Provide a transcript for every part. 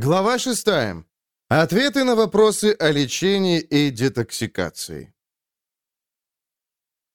Глава 6. Ответы на вопросы о лечении и детоксикации.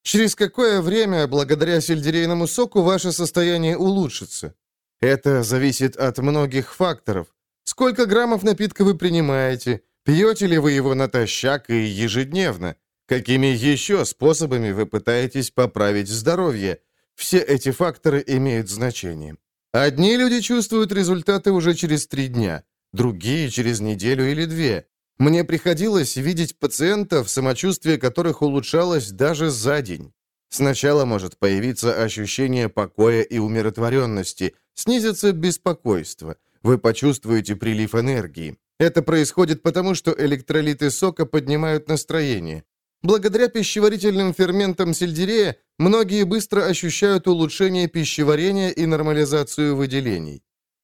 Через какое время, благодаря сельдерейному соку, ваше состояние улучшится? Это зависит от многих факторов. Сколько граммов напитка вы принимаете? Пьете ли вы его натощак и ежедневно? Какими еще способами вы пытаетесь поправить здоровье? Все эти факторы имеют значение. Одни люди чувствуют результаты уже через три дня, другие через неделю или две. Мне приходилось видеть пациентов, самочувствие которых улучшалось даже за день. Сначала может появиться ощущение покоя и умиротворенности, снизится беспокойство. Вы почувствуете прилив энергии. Это происходит потому, что электролиты сока поднимают настроение. Благодаря пищеварительным ферментам сельдерея многие быстро ощущают улучшение пищеварения и нормализацию выделений.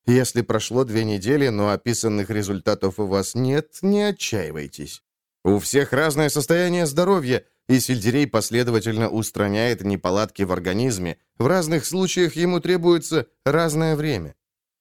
Если прошло две недели, но описанных результатов у вас нет, не отчаивайтесь. У всех разное состояние здоровья, и сельдерей последовательно устраняет неполадки в организме. В разных случаях ему требуется разное время.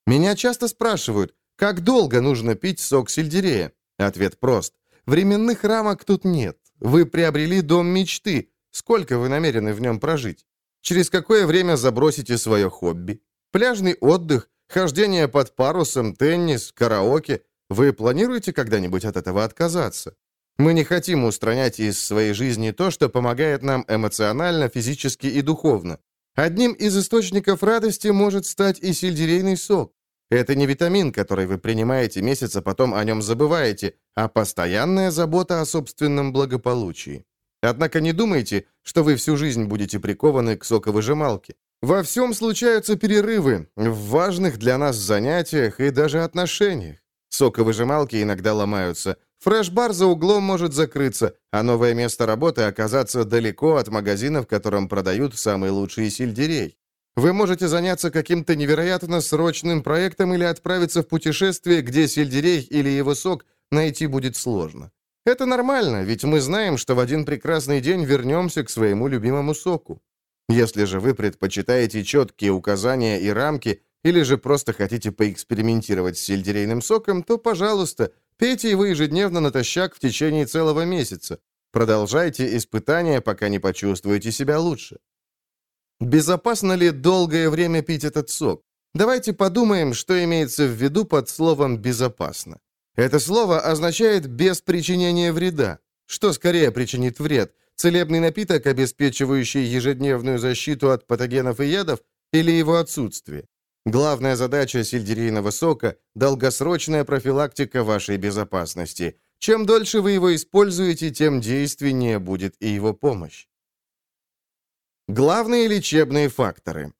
Меня часто спрашивают, как долго нужно пить сок сельдерея? Ответ прост. Временных рамок тут нет. Вы приобрели дом мечты. Сколько вы намерены в нем прожить? Через какое время забросите свое хобби? Пляжный отдых, хождение под парусом, теннис, караоке. Вы планируете когда-нибудь от этого отказаться? Мы не хотим устранять из своей жизни то, что помогает нам эмоционально, физически и духовно. Одним из источников радости может стать и сельдерейный сок. Это не витамин, который вы принимаете месяц, а потом о нем забываете, а постоянная забота о собственном благополучии. Однако не думайте, что вы всю жизнь будете прикованы к соковыжималке. Во всем случаются перерывы, в важных для нас занятиях и даже отношениях. Соковыжималки иногда ломаются. Фреш-бар за углом может закрыться, а новое место работы оказаться далеко от магазина, в котором продают самый лучший сельдерей. Вы можете заняться каким-то невероятно срочным проектом или отправиться в путешествие, где сельдерей или его сок найти будет сложно. Это нормально, ведь мы знаем, что в один прекрасный день вернемся к своему любимому соку. Если же вы предпочитаете четкие указания и рамки, или же просто хотите поэкспериментировать с сельдерейным соком, то, пожалуйста, пейте его ежедневно натощак в течение целого месяца. Продолжайте испытания, пока не почувствуете себя лучше. Безопасно ли долгое время пить этот сок? Давайте подумаем, что имеется в виду под словом «безопасно». Это слово означает «без причинения вреда». Что скорее причинит вред? Целебный напиток, обеспечивающий ежедневную защиту от патогенов и ядов, или его отсутствие? Главная задача сельдерейного сока – долгосрочная профилактика вашей безопасности. Чем дольше вы его используете, тем действеннее будет и его помощь. Главные лечебные факторы.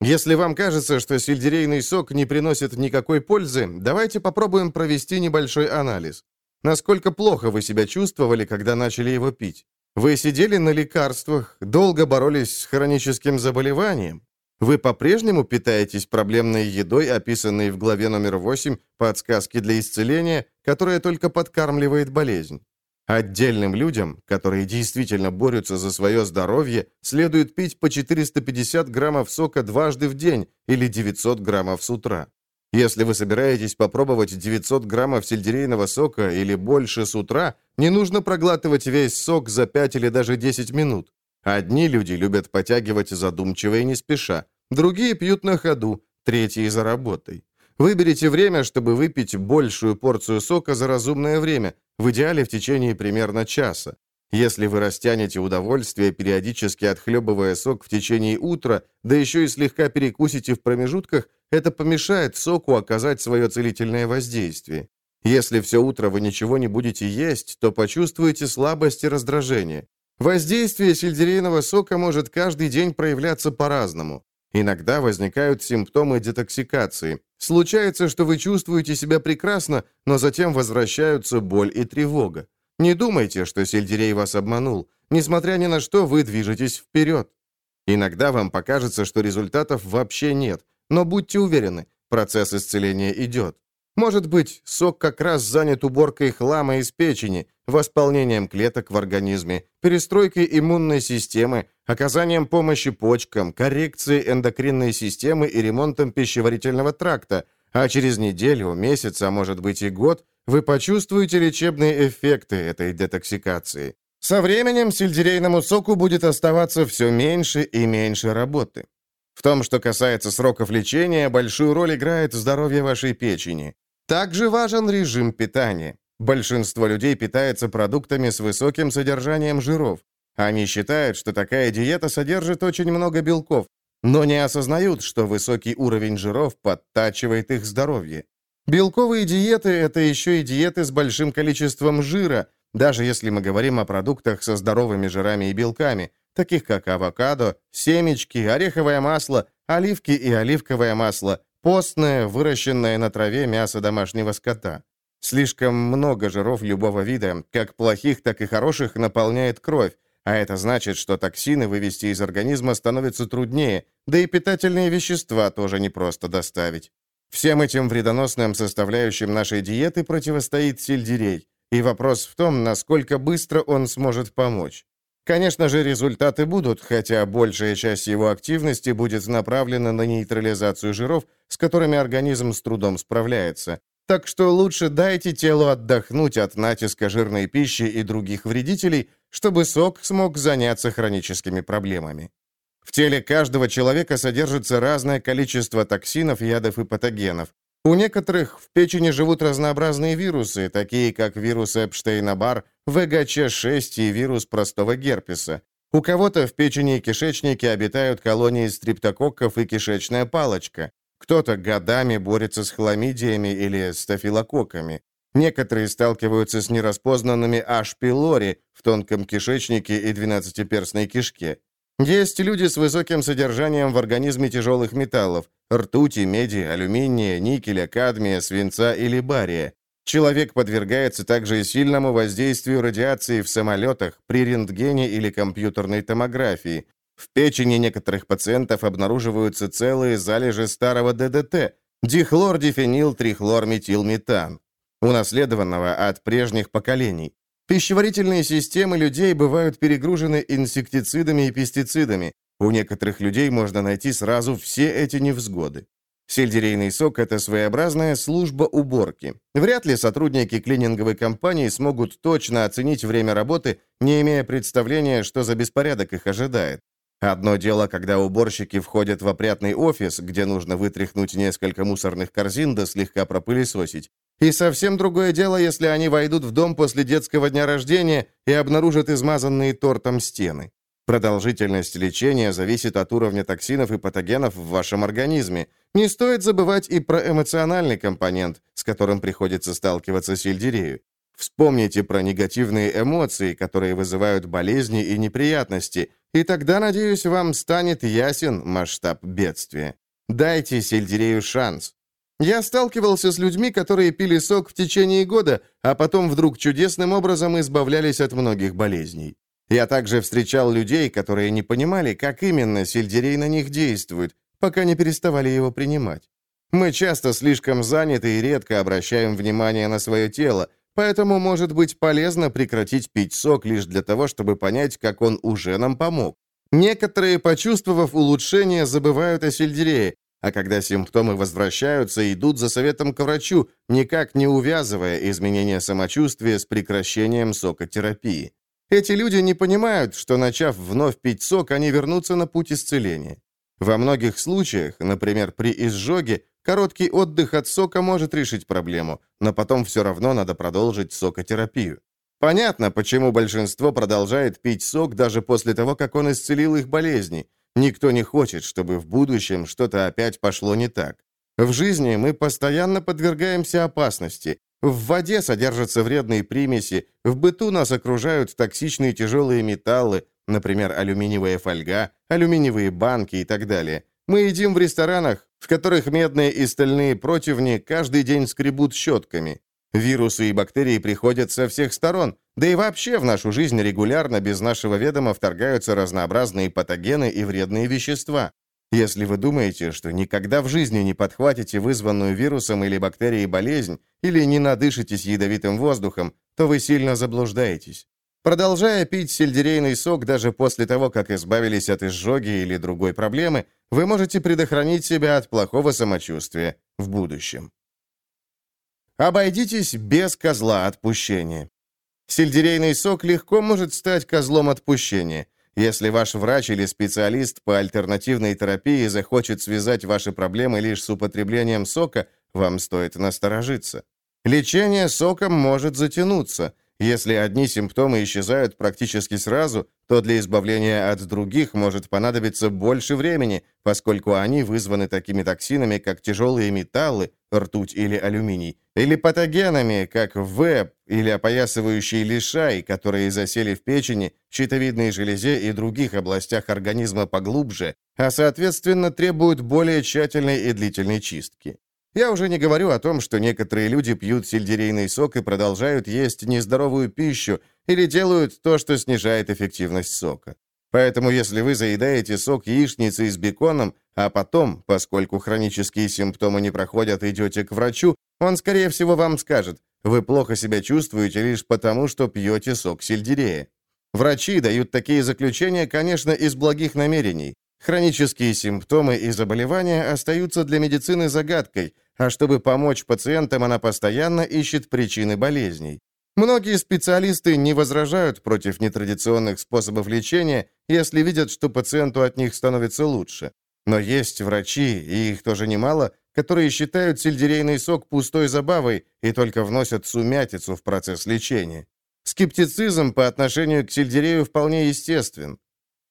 Если вам кажется, что сельдерейный сок не приносит никакой пользы, давайте попробуем провести небольшой анализ. Насколько плохо вы себя чувствовали, когда начали его пить? Вы сидели на лекарствах, долго боролись с хроническим заболеванием? Вы по-прежнему питаетесь проблемной едой, описанной в главе номер 8 «Подсказки для исцеления», которая только подкармливает болезнь? Отдельным людям, которые действительно борются за свое здоровье, следует пить по 450 граммов сока дважды в день или 900 граммов с утра. Если вы собираетесь попробовать 900 граммов сельдерейного сока или больше с утра, не нужно проглатывать весь сок за 5 или даже 10 минут. Одни люди любят потягивать задумчиво и не спеша, другие пьют на ходу, третьи за работой. Выберите время, чтобы выпить большую порцию сока за разумное время, в идеале в течение примерно часа. Если вы растянете удовольствие, периодически отхлебывая сок в течение утра, да еще и слегка перекусите в промежутках, это помешает соку оказать свое целительное воздействие. Если все утро вы ничего не будете есть, то почувствуете слабость и раздражение. Воздействие сельдерейного сока может каждый день проявляться по-разному. Иногда возникают симптомы детоксикации. Случается, что вы чувствуете себя прекрасно, но затем возвращаются боль и тревога. Не думайте, что сельдерей вас обманул. Несмотря ни на что, вы движетесь вперед. Иногда вам покажется, что результатов вообще нет, но будьте уверены, процесс исцеления идет. Может быть, сок как раз занят уборкой хлама из печени, восполнением клеток в организме, перестройкой иммунной системы, оказанием помощи почкам, коррекцией эндокринной системы и ремонтом пищеварительного тракта, А через неделю, месяц, а может быть и год, вы почувствуете лечебные эффекты этой детоксикации. Со временем сельдерейному соку будет оставаться все меньше и меньше работы. В том, что касается сроков лечения, большую роль играет здоровье вашей печени. Также важен режим питания. Большинство людей питается продуктами с высоким содержанием жиров. Они считают, что такая диета содержит очень много белков, но не осознают, что высокий уровень жиров подтачивает их здоровье. Белковые диеты – это еще и диеты с большим количеством жира, даже если мы говорим о продуктах со здоровыми жирами и белками, таких как авокадо, семечки, ореховое масло, оливки и оливковое масло, постное, выращенное на траве мясо домашнего скота. Слишком много жиров любого вида, как плохих, так и хороших, наполняет кровь, а это значит, что токсины вывести из организма становится труднее, да и питательные вещества тоже непросто доставить. Всем этим вредоносным составляющим нашей диеты противостоит сельдерей, и вопрос в том, насколько быстро он сможет помочь. Конечно же, результаты будут, хотя большая часть его активности будет направлена на нейтрализацию жиров, с которыми организм с трудом справляется. Так что лучше дайте телу отдохнуть от натиска жирной пищи и других вредителей, чтобы сок смог заняться хроническими проблемами. В теле каждого человека содержится разное количество токсинов, ядов и патогенов. У некоторых в печени живут разнообразные вирусы, такие как вирус Эпштейна-Бар, ВГЧ-6 и вирус простого герпеса. У кого-то в печени и кишечнике обитают колонии стриптококков и кишечная палочка. Кто-то годами борется с хламидиями или стафилококками. Некоторые сталкиваются с нераспознанными H. пилори в тонком кишечнике и двенадцатиперстной кишке. Есть люди с высоким содержанием в организме тяжелых металлов – ртути, меди, алюминия, никеля, кадмия, свинца или бария. Человек подвергается также сильному воздействию радиации в самолетах, при рентгене или компьютерной томографии. В печени некоторых пациентов обнаруживаются целые залежи старого ДДТ – дихлордифенилтрихлорметилметан, унаследованного от прежних поколений. Пищеварительные системы людей бывают перегружены инсектицидами и пестицидами. У некоторых людей можно найти сразу все эти невзгоды. Сельдерейный сок – это своеобразная служба уборки. Вряд ли сотрудники клининговой компании смогут точно оценить время работы, не имея представления, что за беспорядок их ожидает. Одно дело, когда уборщики входят в опрятный офис, где нужно вытряхнуть несколько мусорных корзин да слегка пропылесосить. И совсем другое дело, если они войдут в дом после детского дня рождения и обнаружат измазанные тортом стены. Продолжительность лечения зависит от уровня токсинов и патогенов в вашем организме. Не стоит забывать и про эмоциональный компонент, с которым приходится сталкиваться сельдерею. Вспомните про негативные эмоции, которые вызывают болезни и неприятности, и тогда, надеюсь, вам станет ясен масштаб бедствия. Дайте сельдерею шанс. Я сталкивался с людьми, которые пили сок в течение года, а потом вдруг чудесным образом избавлялись от многих болезней. Я также встречал людей, которые не понимали, как именно сельдерей на них действует, пока не переставали его принимать. Мы часто слишком заняты и редко обращаем внимание на свое тело, поэтому может быть полезно прекратить пить сок лишь для того, чтобы понять, как он уже нам помог. Некоторые, почувствовав улучшение, забывают о сельдерее, а когда симптомы возвращаются, идут за советом к врачу, никак не увязывая изменения самочувствия с прекращением сокотерапии. Эти люди не понимают, что, начав вновь пить сок, они вернутся на путь исцеления. Во многих случаях, например, при изжоге, короткий отдых от сока может решить проблему, но потом все равно надо продолжить сокотерапию. Понятно, почему большинство продолжает пить сок даже после того, как он исцелил их болезни. Никто не хочет, чтобы в будущем что-то опять пошло не так. В жизни мы постоянно подвергаемся опасности. В воде содержатся вредные примеси, в быту нас окружают токсичные тяжелые металлы, например, алюминиевая фольга, алюминиевые банки и так далее. Мы едим в ресторанах, в которых медные и стальные противни каждый день скребут щетками. Вирусы и бактерии приходят со всех сторон, да и вообще в нашу жизнь регулярно без нашего ведома вторгаются разнообразные патогены и вредные вещества. Если вы думаете, что никогда в жизни не подхватите вызванную вирусом или бактерией болезнь, или не надышитесь ядовитым воздухом, то вы сильно заблуждаетесь. Продолжая пить сельдерейный сок даже после того, как избавились от изжоги или другой проблемы, вы можете предохранить себя от плохого самочувствия в будущем. Обойдитесь без козла отпущения. Сельдерейный сок легко может стать козлом отпущения. Если ваш врач или специалист по альтернативной терапии захочет связать ваши проблемы лишь с употреблением сока, вам стоит насторожиться. Лечение соком может затянуться. Если одни симптомы исчезают практически сразу, то для избавления от других может понадобиться больше времени, поскольку они вызваны такими токсинами, как тяжелые металлы, ртуть или алюминий, или патогенами, как ВЭП или опоясывающий лишай, которые засели в печени, щитовидной железе и других областях организма поглубже, а соответственно требуют более тщательной и длительной чистки. Я уже не говорю о том, что некоторые люди пьют сельдерейный сок и продолжают есть нездоровую пищу или делают то, что снижает эффективность сока. Поэтому если вы заедаете сок яичницей с беконом, а потом, поскольку хронические симптомы не проходят, идете к врачу, он, скорее всего, вам скажет, вы плохо себя чувствуете лишь потому, что пьете сок сельдерея. Врачи дают такие заключения, конечно, из благих намерений. Хронические симптомы и заболевания остаются для медицины загадкой, а чтобы помочь пациентам, она постоянно ищет причины болезней. Многие специалисты не возражают против нетрадиционных способов лечения, если видят, что пациенту от них становится лучше. Но есть врачи, и их тоже немало, которые считают сельдерейный сок пустой забавой и только вносят сумятицу в процесс лечения. Скептицизм по отношению к сельдерею вполне естествен.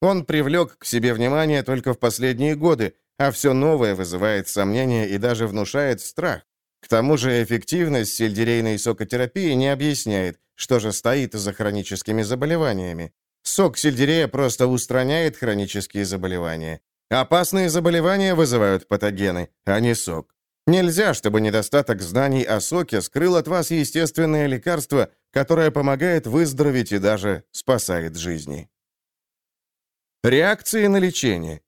Он привлек к себе внимание только в последние годы, а все новое вызывает сомнения и даже внушает страх. К тому же эффективность сельдерейной сокотерапии не объясняет, что же стоит за хроническими заболеваниями. Сок сельдерея просто устраняет хронические заболевания. Опасные заболевания вызывают патогены, а не сок. Нельзя, чтобы недостаток знаний о соке скрыл от вас естественное лекарство, которое помогает выздороветь и даже спасает жизни. Реакции на лечение.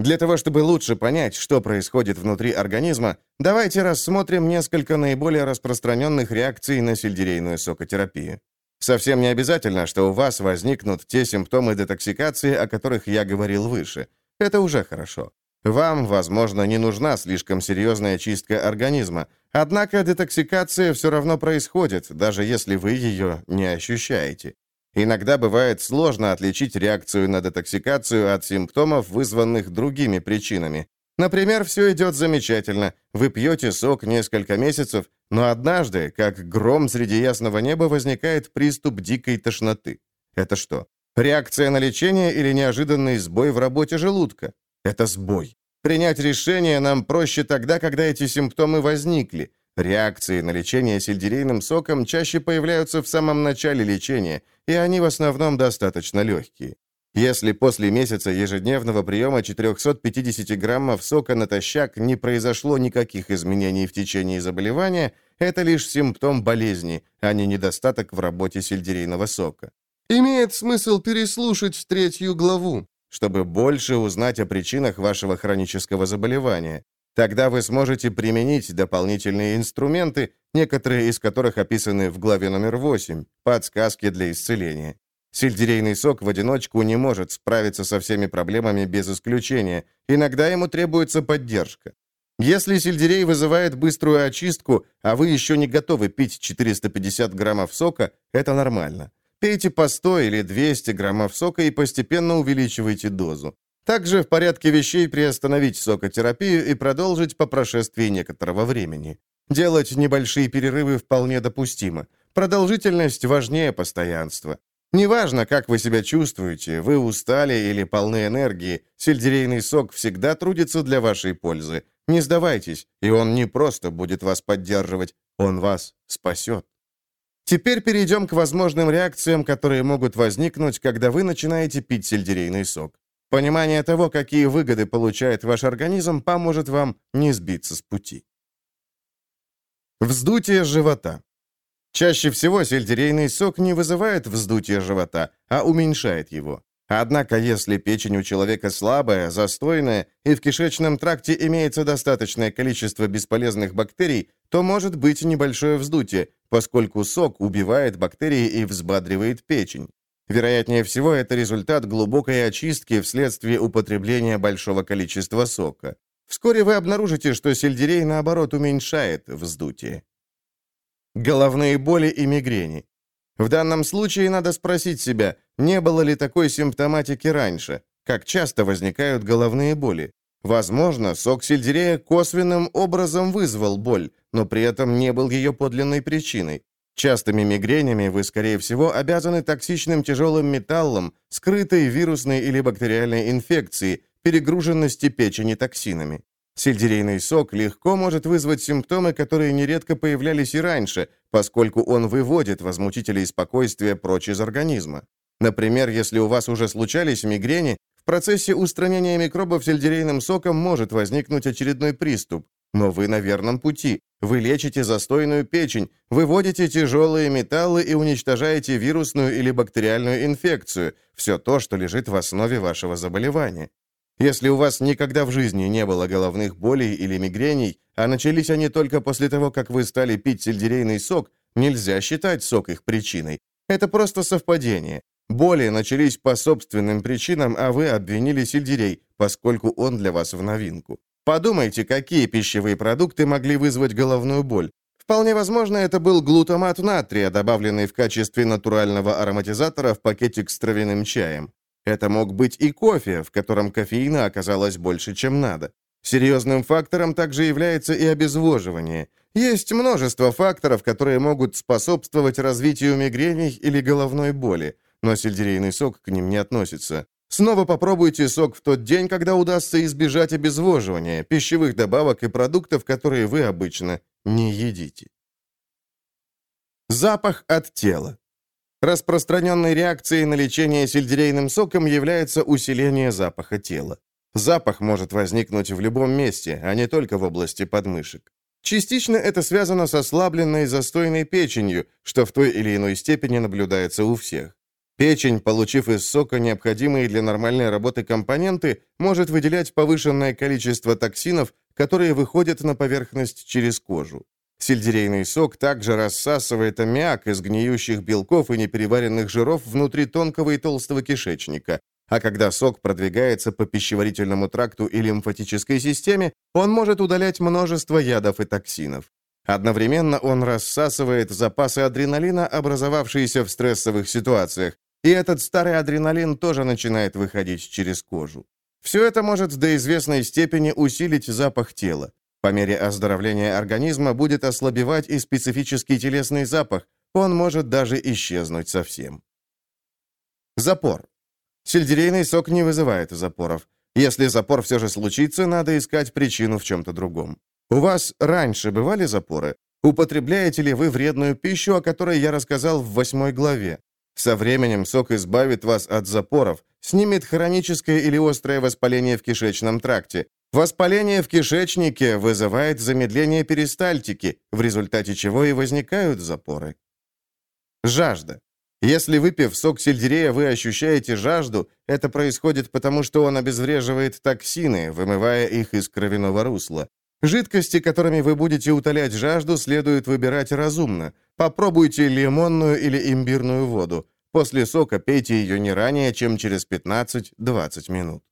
Для того, чтобы лучше понять, что происходит внутри организма, давайте рассмотрим несколько наиболее распространенных реакций на сельдерейную сокотерапию. Совсем не обязательно, что у вас возникнут те симптомы детоксикации, о которых я говорил выше. Это уже хорошо. Вам, возможно, не нужна слишком серьезная чистка организма, однако детоксикация все равно происходит, даже если вы ее не ощущаете. Иногда бывает сложно отличить реакцию на детоксикацию от симптомов, вызванных другими причинами. Например, все идет замечательно, вы пьете сок несколько месяцев, но однажды, как гром среди ясного неба, возникает приступ дикой тошноты. Это что, реакция на лечение или неожиданный сбой в работе желудка? Это сбой. Принять решение нам проще тогда, когда эти симптомы возникли. Реакции на лечение сельдерейным соком чаще появляются в самом начале лечения, и они в основном достаточно легкие. Если после месяца ежедневного приема 450 граммов сока натощак не произошло никаких изменений в течение заболевания, это лишь симптом болезни, а не недостаток в работе сельдерейного сока. Имеет смысл переслушать третью главу, чтобы больше узнать о причинах вашего хронического заболевания. Тогда вы сможете применить дополнительные инструменты, некоторые из которых описаны в главе номер 8 «Подсказки для исцеления». Сельдерейный сок в одиночку не может справиться со всеми проблемами без исключения. Иногда ему требуется поддержка. Если сельдерей вызывает быструю очистку, а вы еще не готовы пить 450 граммов сока, это нормально. Пейте по 100 или 200 граммов сока и постепенно увеличивайте дозу. Также в порядке вещей приостановить сокотерапию и продолжить по прошествии некоторого времени. Делать небольшие перерывы вполне допустимо. Продолжительность важнее постоянства. Неважно, как вы себя чувствуете, вы устали или полны энергии, сельдерейный сок всегда трудится для вашей пользы. Не сдавайтесь, и он не просто будет вас поддерживать, он вас спасет. Теперь перейдем к возможным реакциям, которые могут возникнуть, когда вы начинаете пить сельдерейный сок. Понимание того, какие выгоды получает ваш организм, поможет вам не сбиться с пути. Вздутие живота. Чаще всего сельдерейный сок не вызывает вздутие живота, а уменьшает его. Однако, если печень у человека слабая, застойная, и в кишечном тракте имеется достаточное количество бесполезных бактерий, то может быть небольшое вздутие, поскольку сок убивает бактерии и взбадривает печень. Вероятнее всего, это результат глубокой очистки вследствие употребления большого количества сока. Вскоре вы обнаружите, что сельдерей, наоборот, уменьшает вздутие. Головные боли и мигрени. В данном случае надо спросить себя, не было ли такой симптоматики раньше, как часто возникают головные боли. Возможно, сок сельдерея косвенным образом вызвал боль, но при этом не был ее подлинной причиной. Частыми мигренями вы, скорее всего, обязаны токсичным тяжелым металлом, скрытой вирусной или бактериальной инфекцией, перегруженности печени токсинами. Сельдерейный сок легко может вызвать симптомы, которые нередко появлялись и раньше, поскольку он выводит возмутителей спокойствия прочь из организма. Например, если у вас уже случались мигрени, в процессе устранения микробов сельдерейным соком может возникнуть очередной приступ, но вы на верном пути. Вы лечите застойную печень, выводите тяжелые металлы и уничтожаете вирусную или бактериальную инфекцию, все то, что лежит в основе вашего заболевания. Если у вас никогда в жизни не было головных болей или мигрений, а начались они только после того, как вы стали пить сельдерейный сок, нельзя считать сок их причиной. Это просто совпадение. Боли начались по собственным причинам, а вы обвинили сельдерей, поскольку он для вас в новинку. Подумайте, какие пищевые продукты могли вызвать головную боль. Вполне возможно, это был глутамат натрия, добавленный в качестве натурального ароматизатора в пакетик с травяным чаем. Это мог быть и кофе, в котором кофеина оказалось больше, чем надо. Серьезным фактором также является и обезвоживание. Есть множество факторов, которые могут способствовать развитию мигрений или головной боли, но сельдерейный сок к ним не относится. Снова попробуйте сок в тот день, когда удастся избежать обезвоживания, пищевых добавок и продуктов, которые вы обычно не едите. Запах от тела. Распространенной реакцией на лечение сельдерейным соком является усиление запаха тела. Запах может возникнуть в любом месте, а не только в области подмышек. Частично это связано с ослабленной застойной печенью, что в той или иной степени наблюдается у всех. Печень, получив из сока необходимые для нормальной работы компоненты, может выделять повышенное количество токсинов, которые выходят на поверхность через кожу. Сельдерейный сок также рассасывает аммиак из гниющих белков и непереваренных жиров внутри тонкого и толстого кишечника, а когда сок продвигается по пищеварительному тракту и лимфатической системе, он может удалять множество ядов и токсинов. Одновременно он рассасывает запасы адреналина, образовавшиеся в стрессовых ситуациях, и этот старый адреналин тоже начинает выходить через кожу. Все это может до известной степени усилить запах тела. По мере оздоровления организма будет ослабевать и специфический телесный запах, он может даже исчезнуть совсем. Запор. Сельдерейный сок не вызывает запоров. Если запор все же случится, надо искать причину в чем-то другом. У вас раньше бывали запоры? Употребляете ли вы вредную пищу, о которой я рассказал в восьмой главе? Со временем сок избавит вас от запоров, снимет хроническое или острое воспаление в кишечном тракте. Воспаление в кишечнике вызывает замедление перистальтики, в результате чего и возникают запоры. Жажда. Если выпив сок сельдерея, вы ощущаете жажду, это происходит потому, что он обезвреживает токсины, вымывая их из кровяного русла. Жидкости, которыми вы будете утолять жажду, следует выбирать разумно. Попробуйте лимонную или имбирную воду. После сока пейте ее не ранее, чем через 15-20 минут.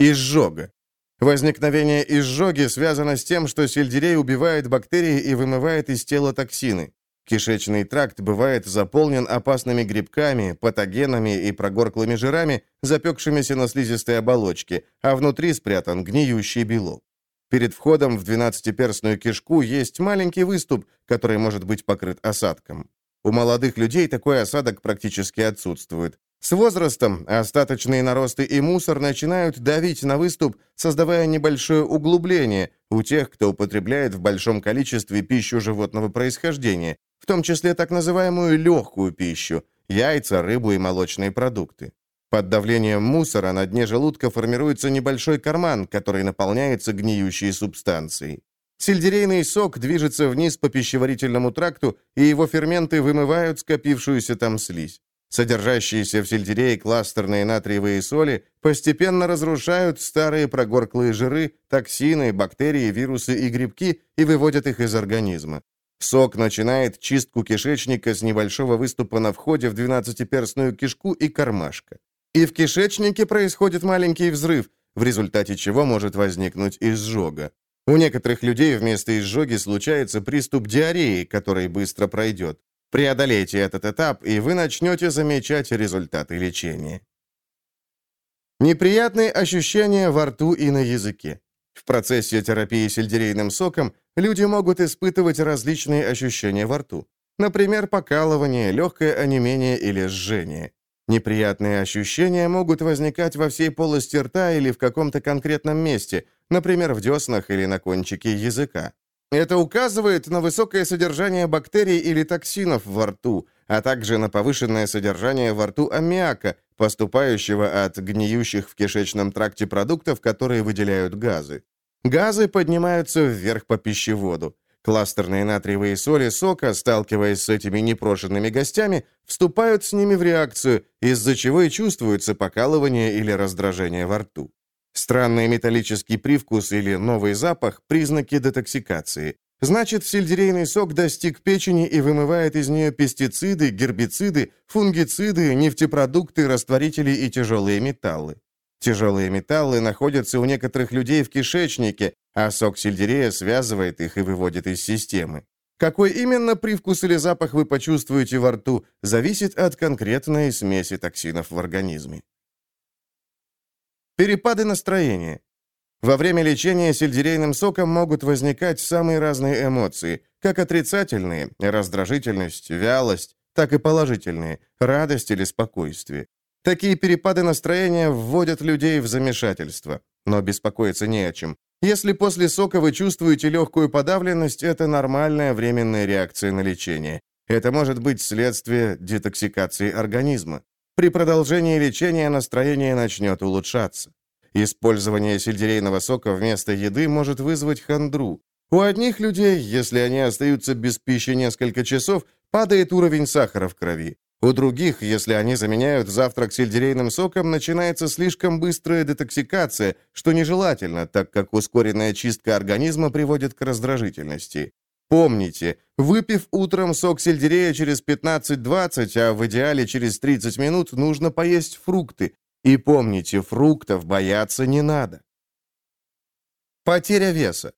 Изжога. Возникновение изжоги связано с тем, что сельдерей убивает бактерии и вымывает из тела токсины. Кишечный тракт бывает заполнен опасными грибками, патогенами и прогорклыми жирами, запекшимися на слизистой оболочке, а внутри спрятан гниющий белок. Перед входом в двенадцатиперстную кишку есть маленький выступ, который может быть покрыт осадком. У молодых людей такой осадок практически отсутствует. С возрастом остаточные наросты и мусор начинают давить на выступ, создавая небольшое углубление у тех, кто употребляет в большом количестве пищу животного происхождения, в том числе так называемую легкую пищу – яйца, рыбу и молочные продукты. Под давлением мусора на дне желудка формируется небольшой карман, который наполняется гниющей субстанцией. Сельдерейный сок движется вниз по пищеварительному тракту, и его ферменты вымывают скопившуюся там слизь. Содержащиеся в сельдерее кластерные натриевые соли постепенно разрушают старые прогорклые жиры, токсины, бактерии, вирусы и грибки и выводят их из организма. Сок начинает чистку кишечника с небольшого выступа на входе в двенадцатиперстную кишку и кармашка. И в кишечнике происходит маленький взрыв, в результате чего может возникнуть изжога. У некоторых людей вместо изжоги случается приступ диареи, который быстро пройдет. Преодолейте этот этап, и вы начнете замечать результаты лечения. Неприятные ощущения во рту и на языке. В процессе терапии сельдерейным соком люди могут испытывать различные ощущения во рту. Например, покалывание, легкое онемение или жжение. Неприятные ощущения могут возникать во всей полости рта или в каком-то конкретном месте, например, в деснах или на кончике языка. Это указывает на высокое содержание бактерий или токсинов во рту, а также на повышенное содержание во рту аммиака, поступающего от гниющих в кишечном тракте продуктов, которые выделяют газы. Газы поднимаются вверх по пищеводу. Кластерные натриевые соли сока, сталкиваясь с этими непрошенными гостями, вступают с ними в реакцию, из-за чего и чувствуется покалывание или раздражение во рту. Странный металлический привкус или новый запах – признаки детоксикации. Значит, сельдерейный сок достиг печени и вымывает из нее пестициды, гербициды, фунгициды, нефтепродукты, растворители и тяжелые металлы. Тяжелые металлы находятся у некоторых людей в кишечнике, а сок сельдерея связывает их и выводит из системы. Какой именно привкус или запах вы почувствуете во рту, зависит от конкретной смеси токсинов в организме. Перепады настроения. Во время лечения сельдерейным соком могут возникать самые разные эмоции, как отрицательные, раздражительность, вялость, так и положительные, радость или спокойствие. Такие перепады настроения вводят людей в замешательство, но беспокоиться не о чем. Если после сока вы чувствуете легкую подавленность, это нормальная временная реакция на лечение. Это может быть следствие детоксикации организма. При продолжении лечения настроение начнет улучшаться. Использование сельдерейного сока вместо еды может вызвать хандру. У одних людей, если они остаются без пищи несколько часов, падает уровень сахара в крови. У других, если они заменяют завтрак сельдерейным соком, начинается слишком быстрая детоксикация, что нежелательно, так как ускоренная чистка организма приводит к раздражительности. Помните, выпив утром сок сельдерея через 15-20, а в идеале через 30 минут, нужно поесть фрукты. И помните, фруктов бояться не надо. Потеря веса.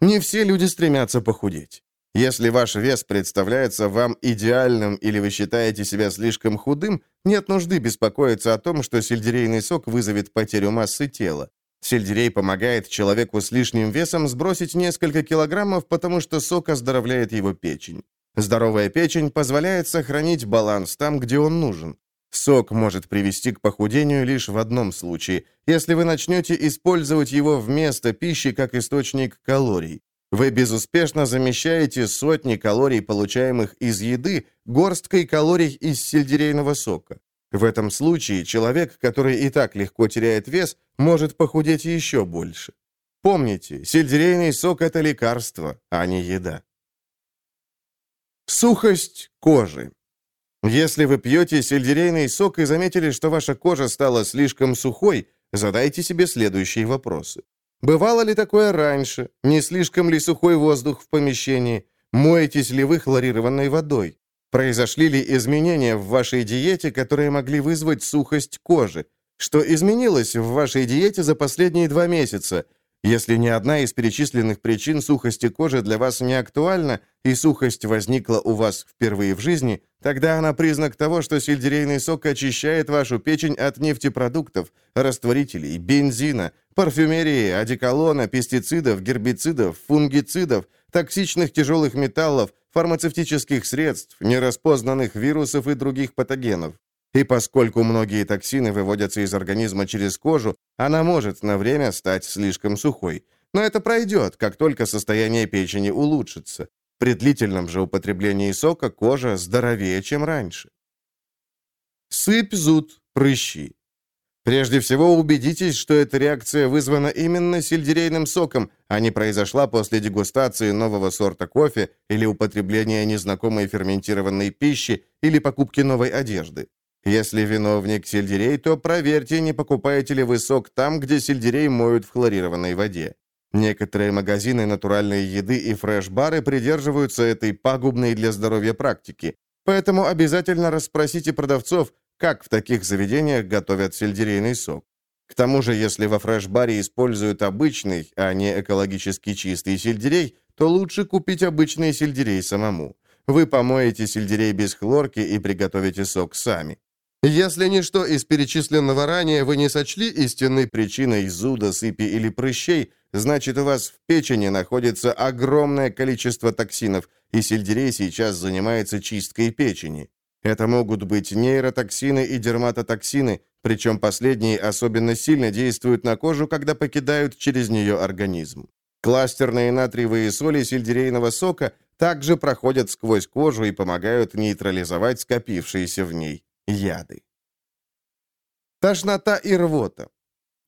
Не все люди стремятся похудеть. Если ваш вес представляется вам идеальным или вы считаете себя слишком худым, нет нужды беспокоиться о том, что сельдерейный сок вызовет потерю массы тела. Сельдерей помогает человеку с лишним весом сбросить несколько килограммов, потому что сок оздоровляет его печень. Здоровая печень позволяет сохранить баланс там, где он нужен. Сок может привести к похудению лишь в одном случае, если вы начнете использовать его вместо пищи как источник калорий. Вы безуспешно замещаете сотни калорий, получаемых из еды, горсткой калорий из сельдерейного сока. В этом случае человек, который и так легко теряет вес, может похудеть еще больше. Помните, сельдерейный сок – это лекарство, а не еда. Сухость кожи. Если вы пьете сельдерейный сок и заметили, что ваша кожа стала слишком сухой, задайте себе следующие вопросы. Бывало ли такое раньше? Не слишком ли сухой воздух в помещении? Моетесь ли вы хлорированной водой? Произошли ли изменения в вашей диете, которые могли вызвать сухость кожи? Что изменилось в вашей диете за последние два месяца? Если ни одна из перечисленных причин сухости кожи для вас не актуальна, и сухость возникла у вас впервые в жизни, тогда она признак того, что сельдерейный сок очищает вашу печень от нефтепродуктов, растворителей, бензина, парфюмерии, одеколона, пестицидов, гербицидов, фунгицидов, токсичных тяжелых металлов, фармацевтических средств, нераспознанных вирусов и других патогенов. И поскольку многие токсины выводятся из организма через кожу, она может на время стать слишком сухой. Но это пройдет, как только состояние печени улучшится. При длительном же употреблении сока кожа здоровее, чем раньше. Сыпь, зуд, прыщи. Прежде всего, убедитесь, что эта реакция вызвана именно сельдерейным соком, а не произошла после дегустации нового сорта кофе или употребления незнакомой ферментированной пищи или покупки новой одежды. Если виновник сельдерей, то проверьте, не покупаете ли вы сок там, где сельдерей моют в хлорированной воде. Некоторые магазины натуральной еды и фреш-бары придерживаются этой пагубной для здоровья практики, поэтому обязательно расспросите продавцов, как в таких заведениях готовят сельдерейный сок. К тому же, если во фреш-баре используют обычный, а не экологически чистый сельдерей, то лучше купить обычный сельдерей самому. Вы помоете сельдерей без хлорки и приготовите сок сами. Если ничто из перечисленного ранее вы не сочли истинной причиной зуда, сыпи или прыщей, значит, у вас в печени находится огромное количество токсинов, и сельдерей сейчас занимается чисткой печени. Это могут быть нейротоксины и дерматотоксины, причем последние особенно сильно действуют на кожу, когда покидают через нее организм. Кластерные натриевые соли сельдерейного сока также проходят сквозь кожу и помогают нейтрализовать скопившиеся в ней яды. Тошнота и рвота.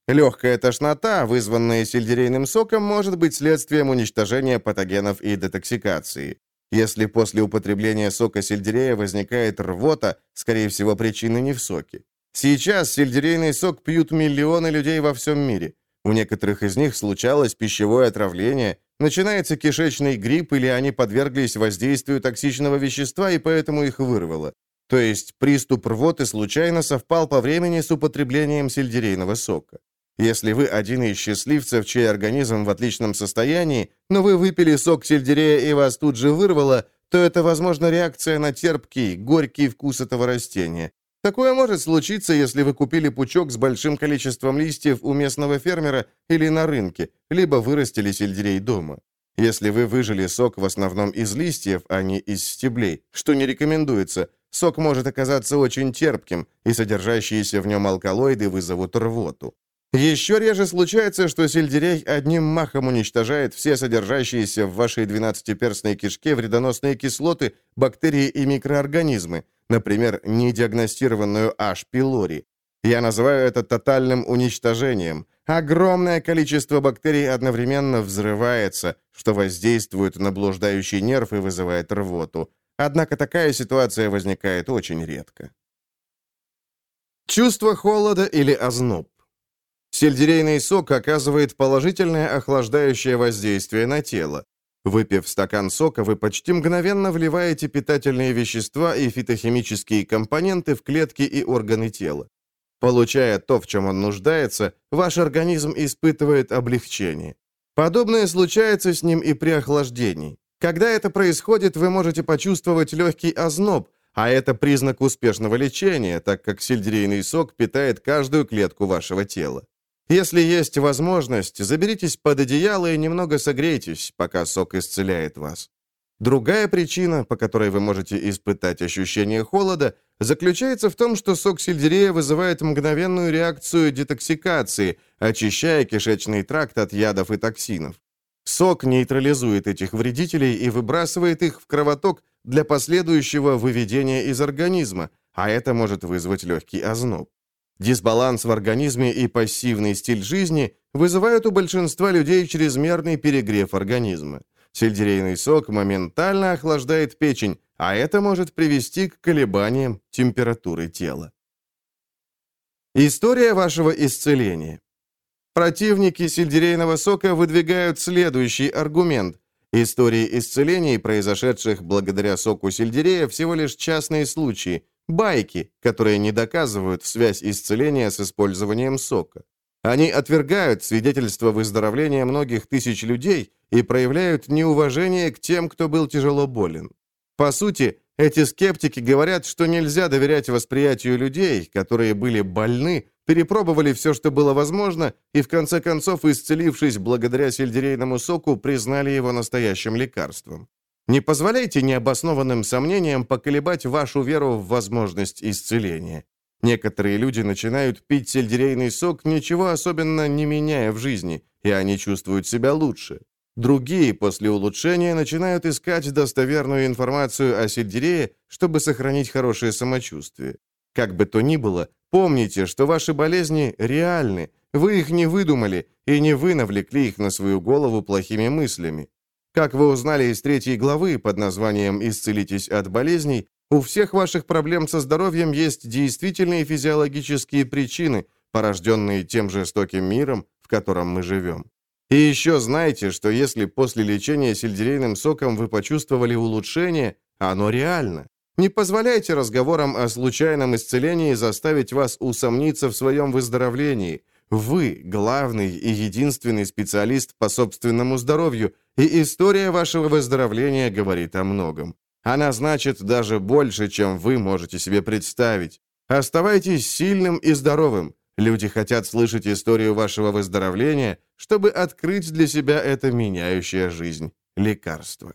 Легкая тошнота, вызванная сельдерейным соком, может быть следствием уничтожения патогенов и детоксикации. Если после употребления сока сельдерея возникает рвота, скорее всего, причина не в соке. Сейчас сельдерейный сок пьют миллионы людей во всем мире. У некоторых из них случалось пищевое отравление, начинается кишечный грипп или они подверглись воздействию токсичного вещества и поэтому их вырвало. То есть приступ рвоты случайно совпал по времени с употреблением сельдерейного сока. Если вы один из счастливцев, чей организм в отличном состоянии, но вы выпили сок сельдерея и вас тут же вырвало, то это, возможно, реакция на терпкий, горький вкус этого растения. Такое может случиться, если вы купили пучок с большим количеством листьев у местного фермера или на рынке, либо вырастили сельдерей дома. Если вы выжили сок в основном из листьев, а не из стеблей, что не рекомендуется, сок может оказаться очень терпким, и содержащиеся в нем алкалоиды вызовут рвоту. Еще реже случается, что сельдерей одним махом уничтожает все содержащиеся в вашей двенадцатиперстной кишке вредоносные кислоты, бактерии и микроорганизмы, например, недиагностированную H. пилори. Я называю это тотальным уничтожением. Огромное количество бактерий одновременно взрывается, что воздействует на блуждающий нерв и вызывает рвоту. Однако такая ситуация возникает очень редко. Чувство холода или озноб. Сельдерейный сок оказывает положительное охлаждающее воздействие на тело. Выпив стакан сока, вы почти мгновенно вливаете питательные вещества и фитохимические компоненты в клетки и органы тела. Получая то, в чем он нуждается, ваш организм испытывает облегчение. Подобное случается с ним и при охлаждении. Когда это происходит, вы можете почувствовать легкий озноб, а это признак успешного лечения, так как сельдерейный сок питает каждую клетку вашего тела. Если есть возможность, заберитесь под одеяло и немного согрейтесь, пока сок исцеляет вас. Другая причина, по которой вы можете испытать ощущение холода, заключается в том, что сок сельдерея вызывает мгновенную реакцию детоксикации, очищая кишечный тракт от ядов и токсинов. Сок нейтрализует этих вредителей и выбрасывает их в кровоток для последующего выведения из организма, а это может вызвать легкий озноб. Дисбаланс в организме и пассивный стиль жизни вызывают у большинства людей чрезмерный перегрев организма. Сельдерейный сок моментально охлаждает печень, а это может привести к колебаниям температуры тела. История вашего исцеления. Противники сельдерейного сока выдвигают следующий аргумент. Истории исцелений, произошедших благодаря соку сельдерея, всего лишь частные случаи, Байки, которые не доказывают связь исцеления с использованием сока. Они отвергают свидетельства выздоровления многих тысяч людей и проявляют неуважение к тем, кто был тяжело болен. По сути, эти скептики говорят, что нельзя доверять восприятию людей, которые были больны, перепробовали все, что было возможно, и в конце концов, исцелившись благодаря сельдерейному соку, признали его настоящим лекарством. Не позволяйте необоснованным сомнениям поколебать вашу веру в возможность исцеления. Некоторые люди начинают пить сельдерейный сок, ничего особенно не меняя в жизни, и они чувствуют себя лучше. Другие после улучшения начинают искать достоверную информацию о сельдерее, чтобы сохранить хорошее самочувствие. Как бы то ни было, помните, что ваши болезни реальны, вы их не выдумали и не вы навлекли их на свою голову плохими мыслями. Как вы узнали из третьей главы под названием «Исцелитесь от болезней», у всех ваших проблем со здоровьем есть действительные физиологические причины, порожденные тем жестоким миром, в котором мы живем. И еще знайте, что если после лечения сельдерейным соком вы почувствовали улучшение, оно реально. Не позволяйте разговорам о случайном исцелении заставить вас усомниться в своем выздоровлении. Вы – главный и единственный специалист по собственному здоровью, и история вашего выздоровления говорит о многом. Она значит даже больше, чем вы можете себе представить. Оставайтесь сильным и здоровым. Люди хотят слышать историю вашего выздоровления, чтобы открыть для себя это меняющее жизнь лекарство.